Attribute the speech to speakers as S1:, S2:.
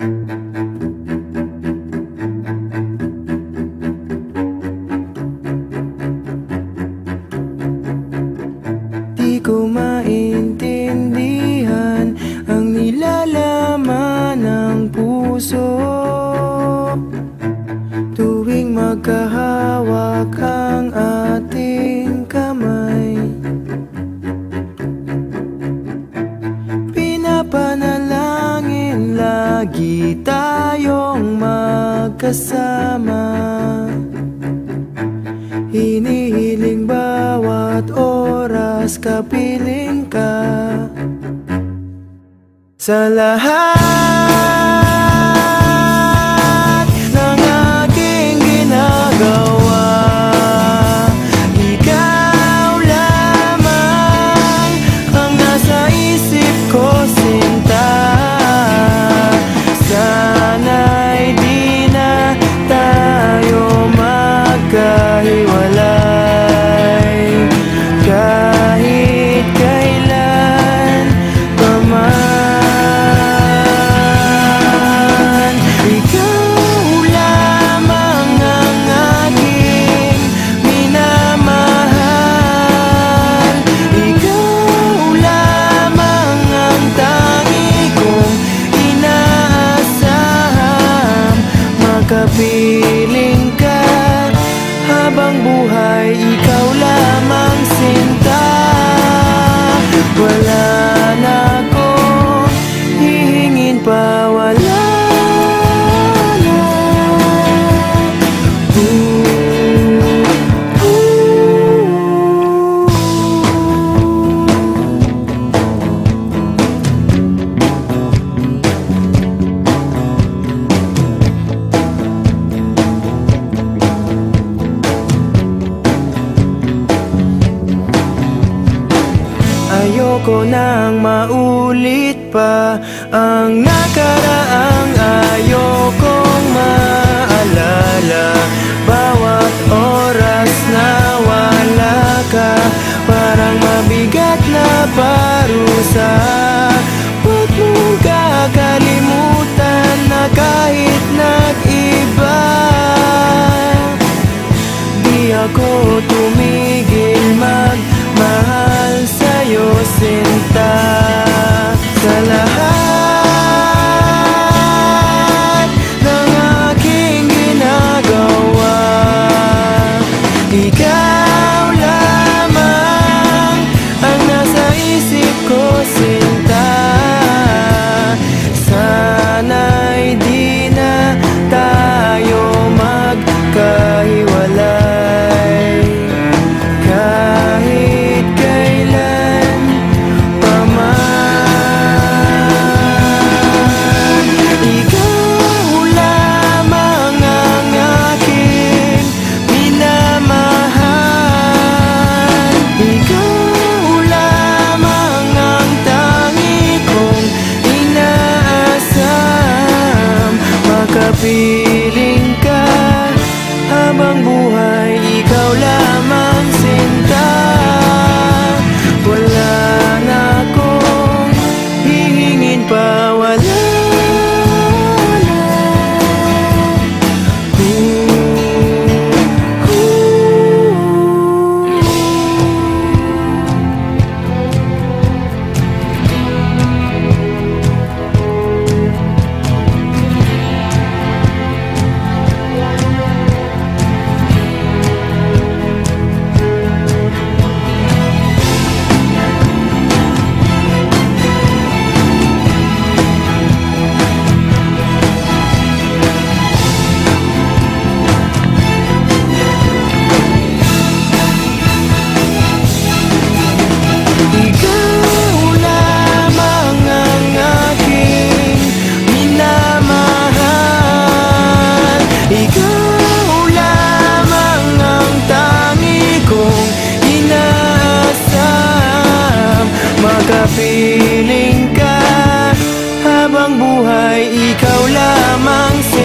S1: Di maintindihan ang nilalaman ng puso. Tuwing magkahal Lagi tayong magkasama. Hinihiling bawat oras kapiling ka. Sa lahat me. ko nang maulit pa Ang nakaraang ayaw. be Ikaw lamang sa